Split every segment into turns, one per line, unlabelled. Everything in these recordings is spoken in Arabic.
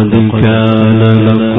لقد كان لكم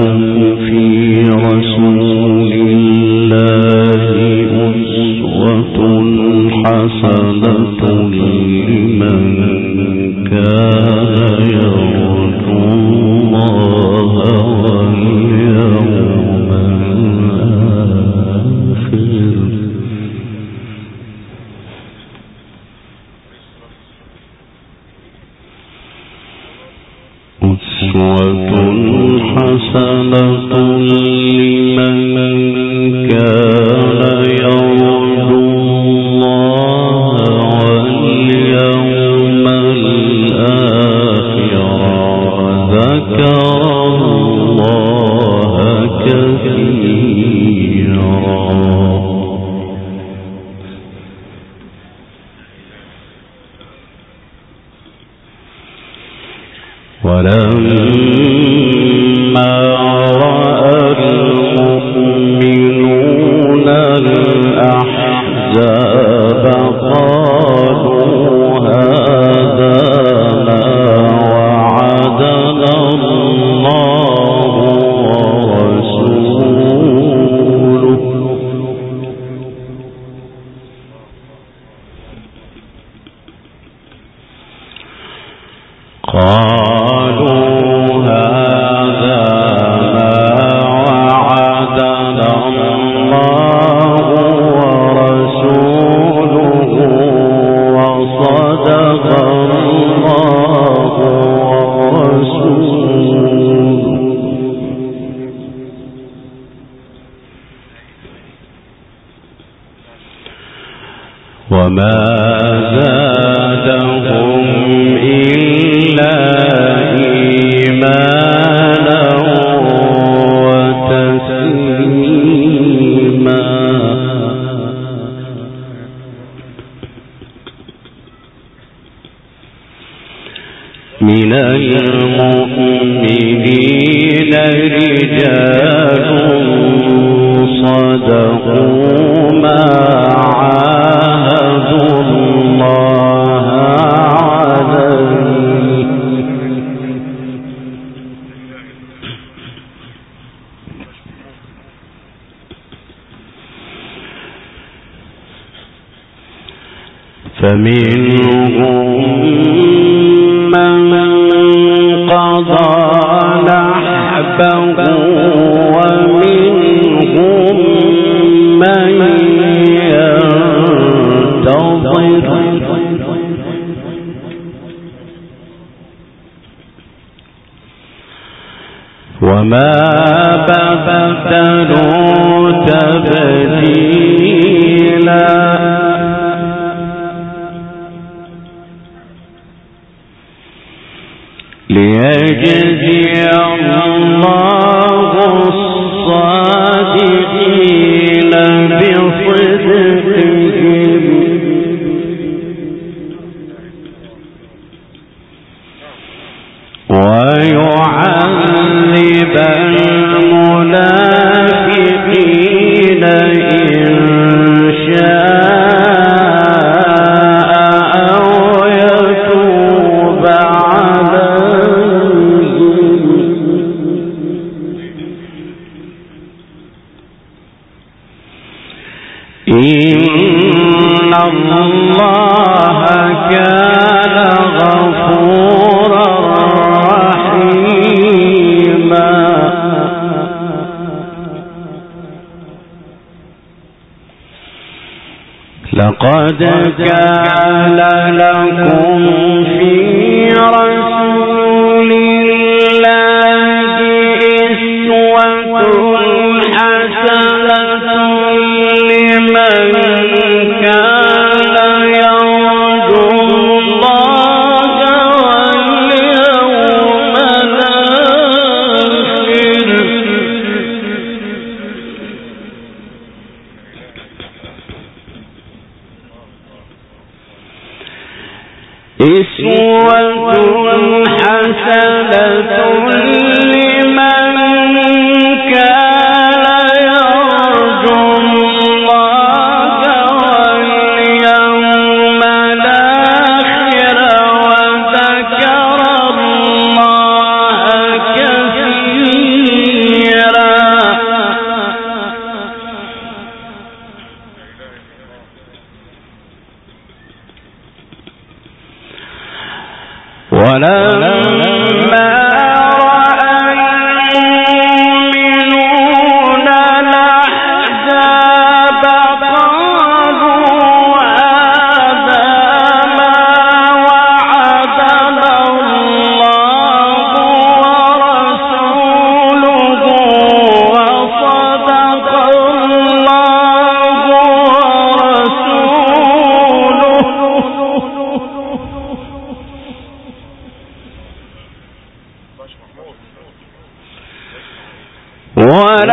فمنهم من قضى نحبه ومنهم من ينتظر. وما بدلوا تبديلا What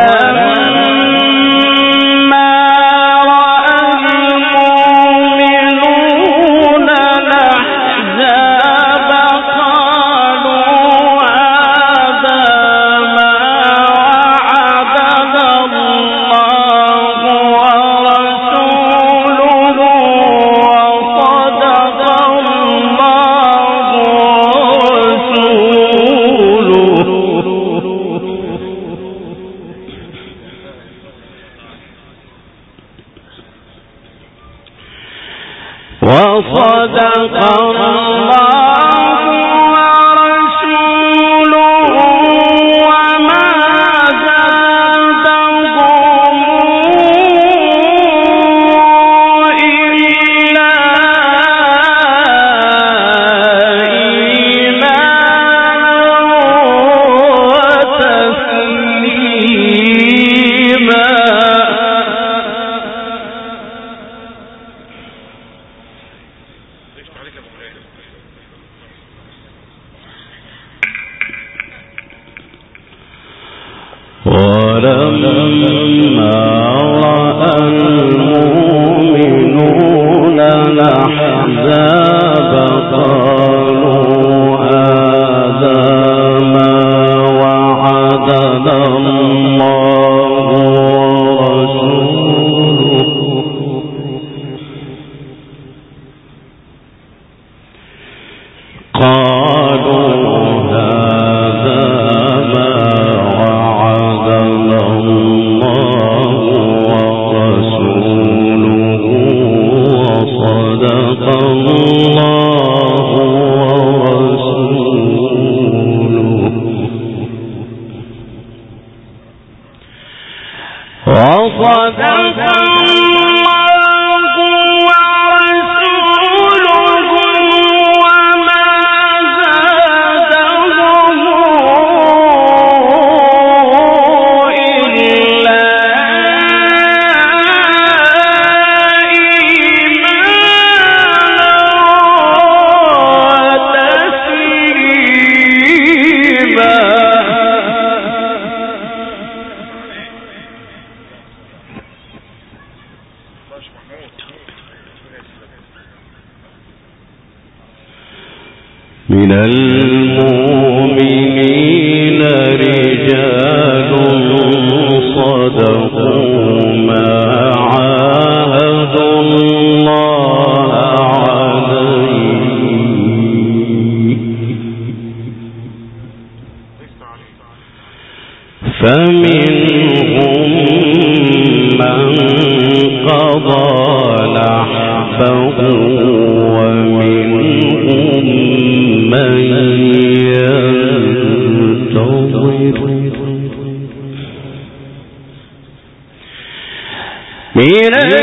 میرے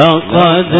لقد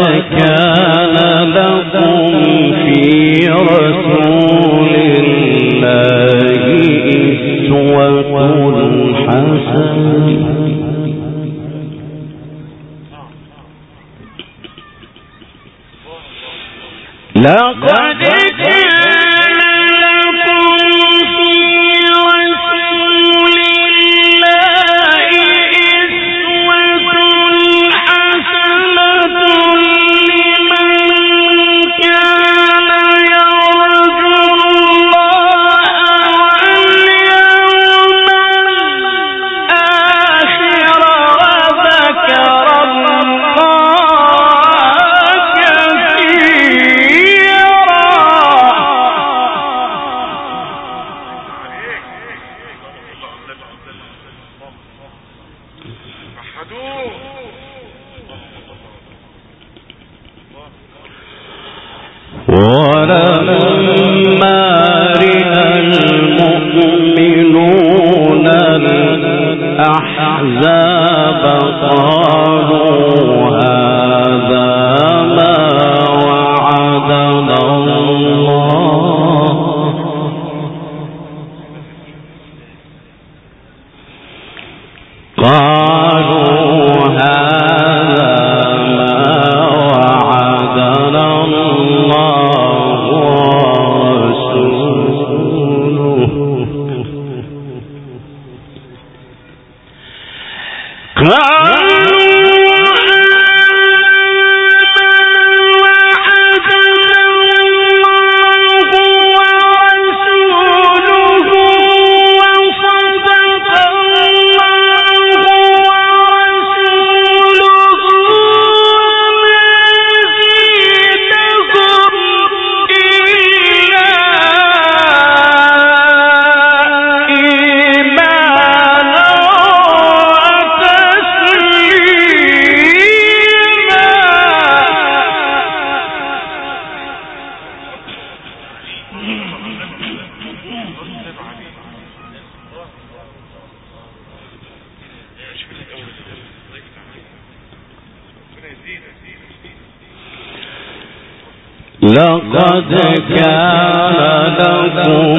لقد كان لكم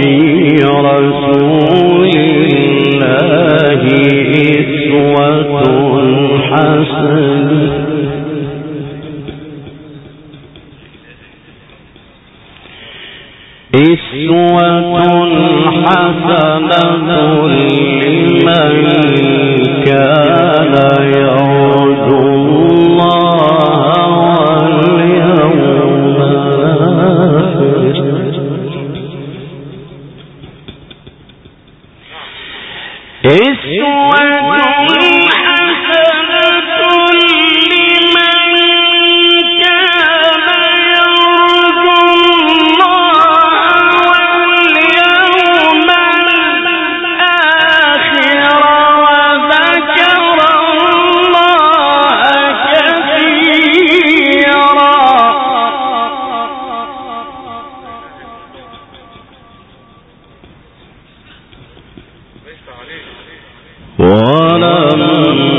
في رسول الله إسوة حسنة. إسوة ولم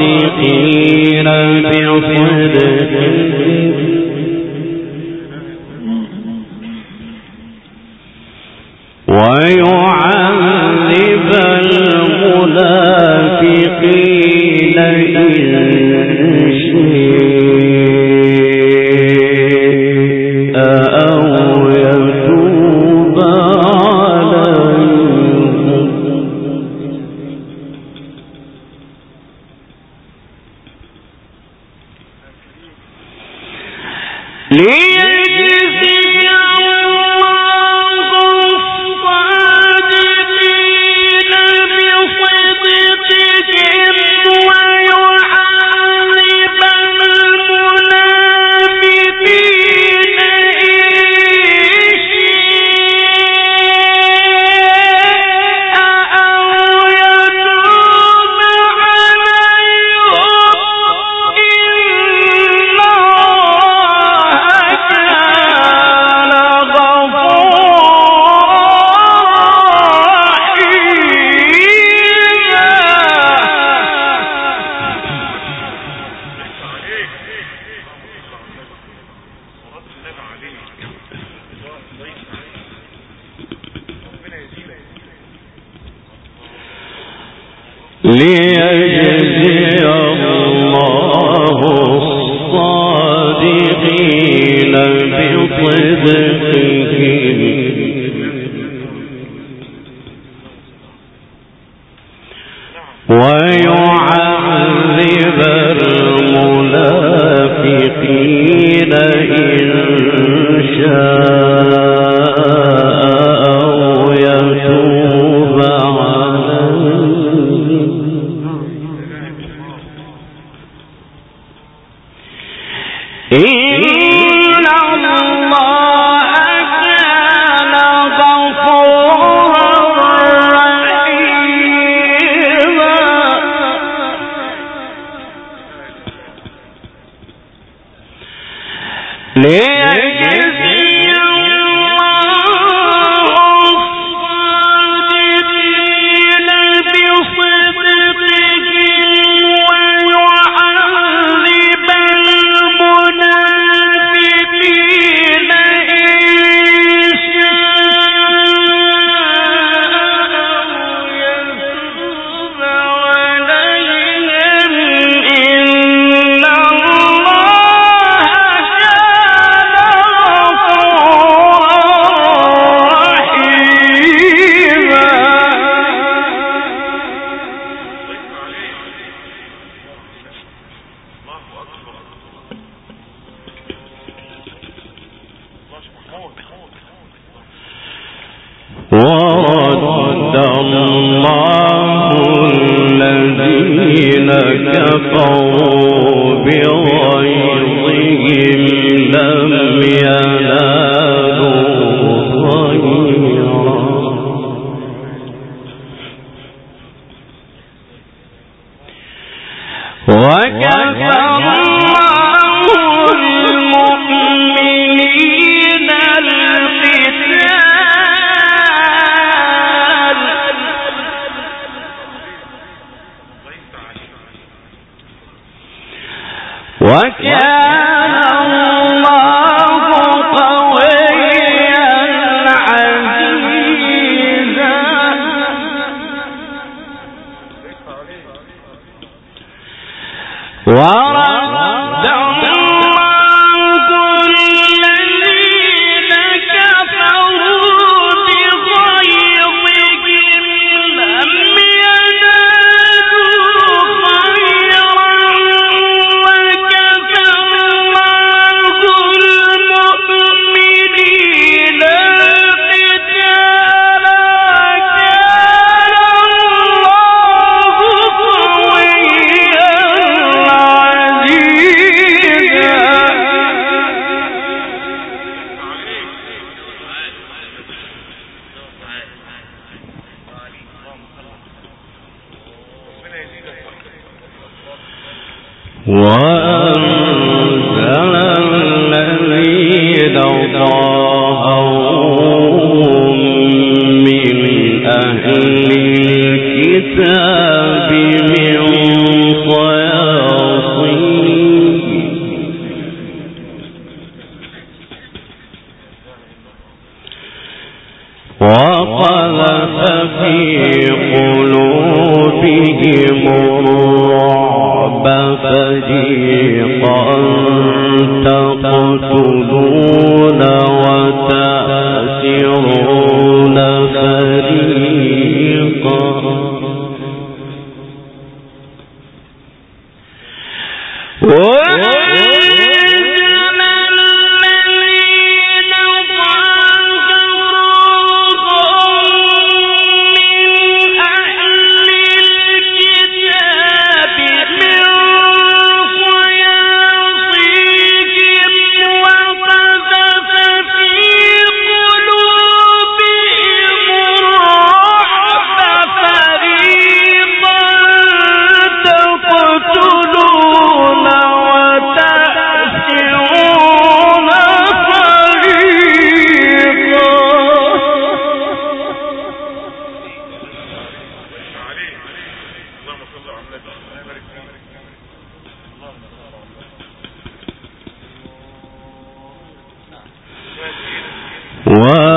الصادقين بصدقهم ويعلمون بغيظهم لم ينالوا 我。و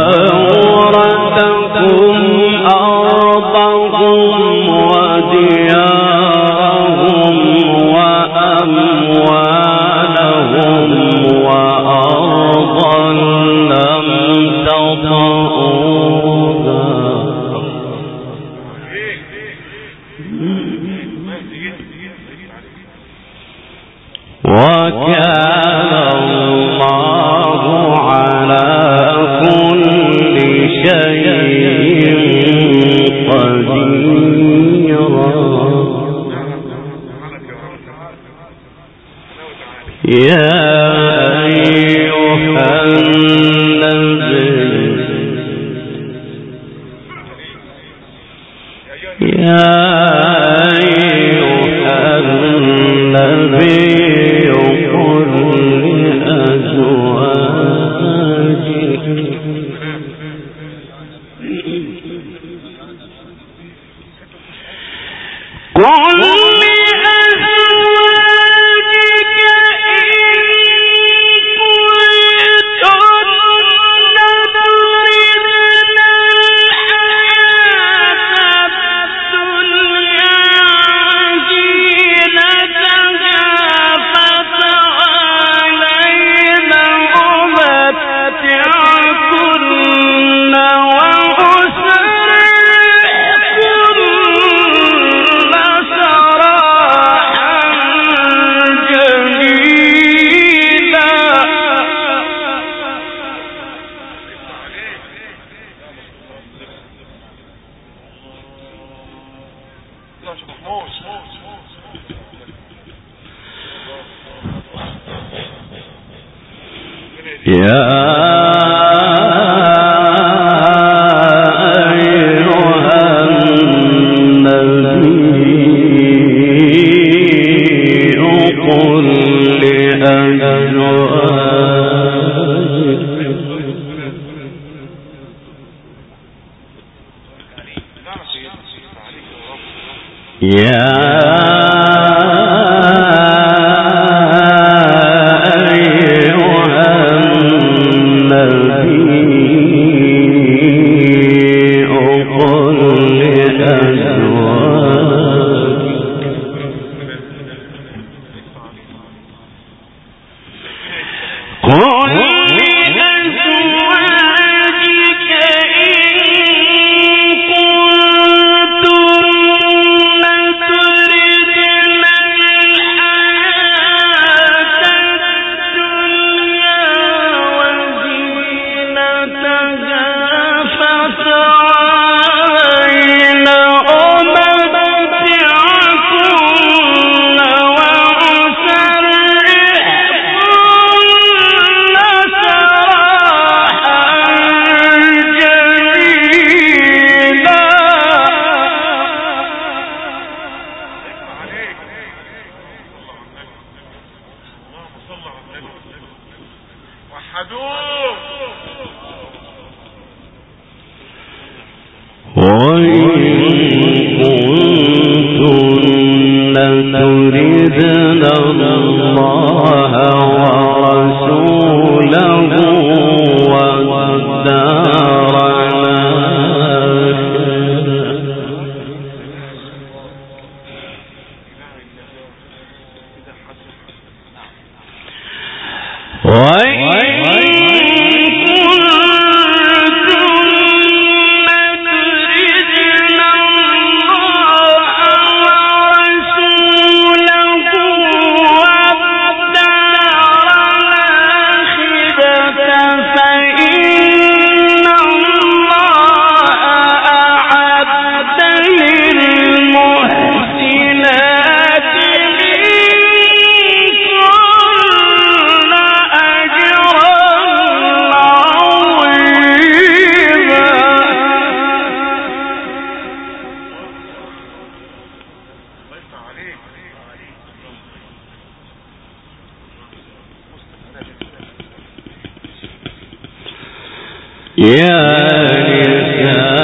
وكان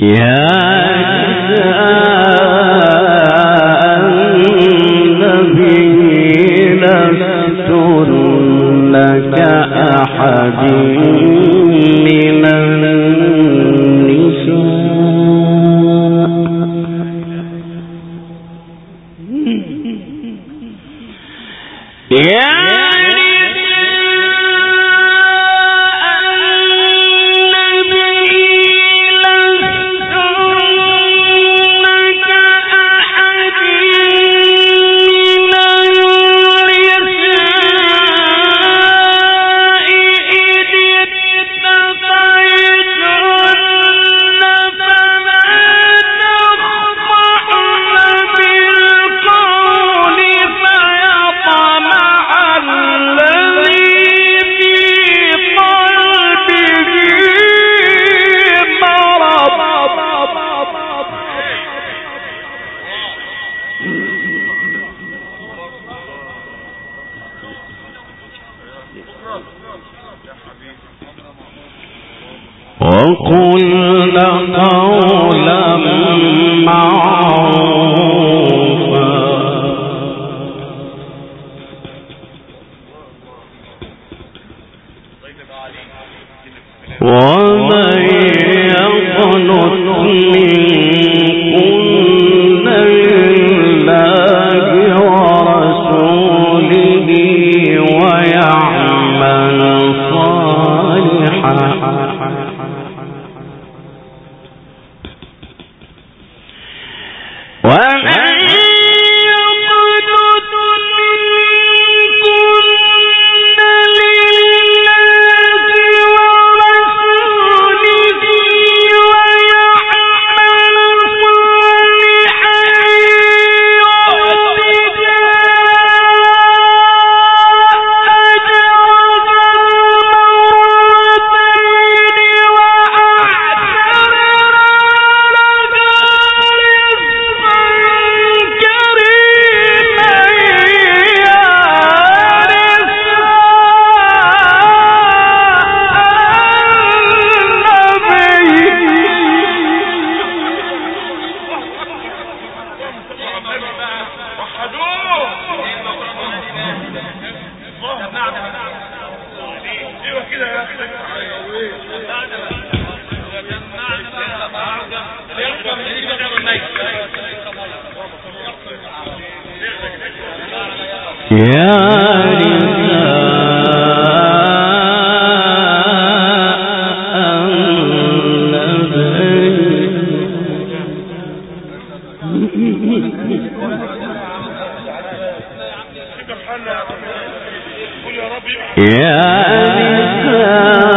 Yeah. يا نساء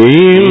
We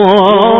我。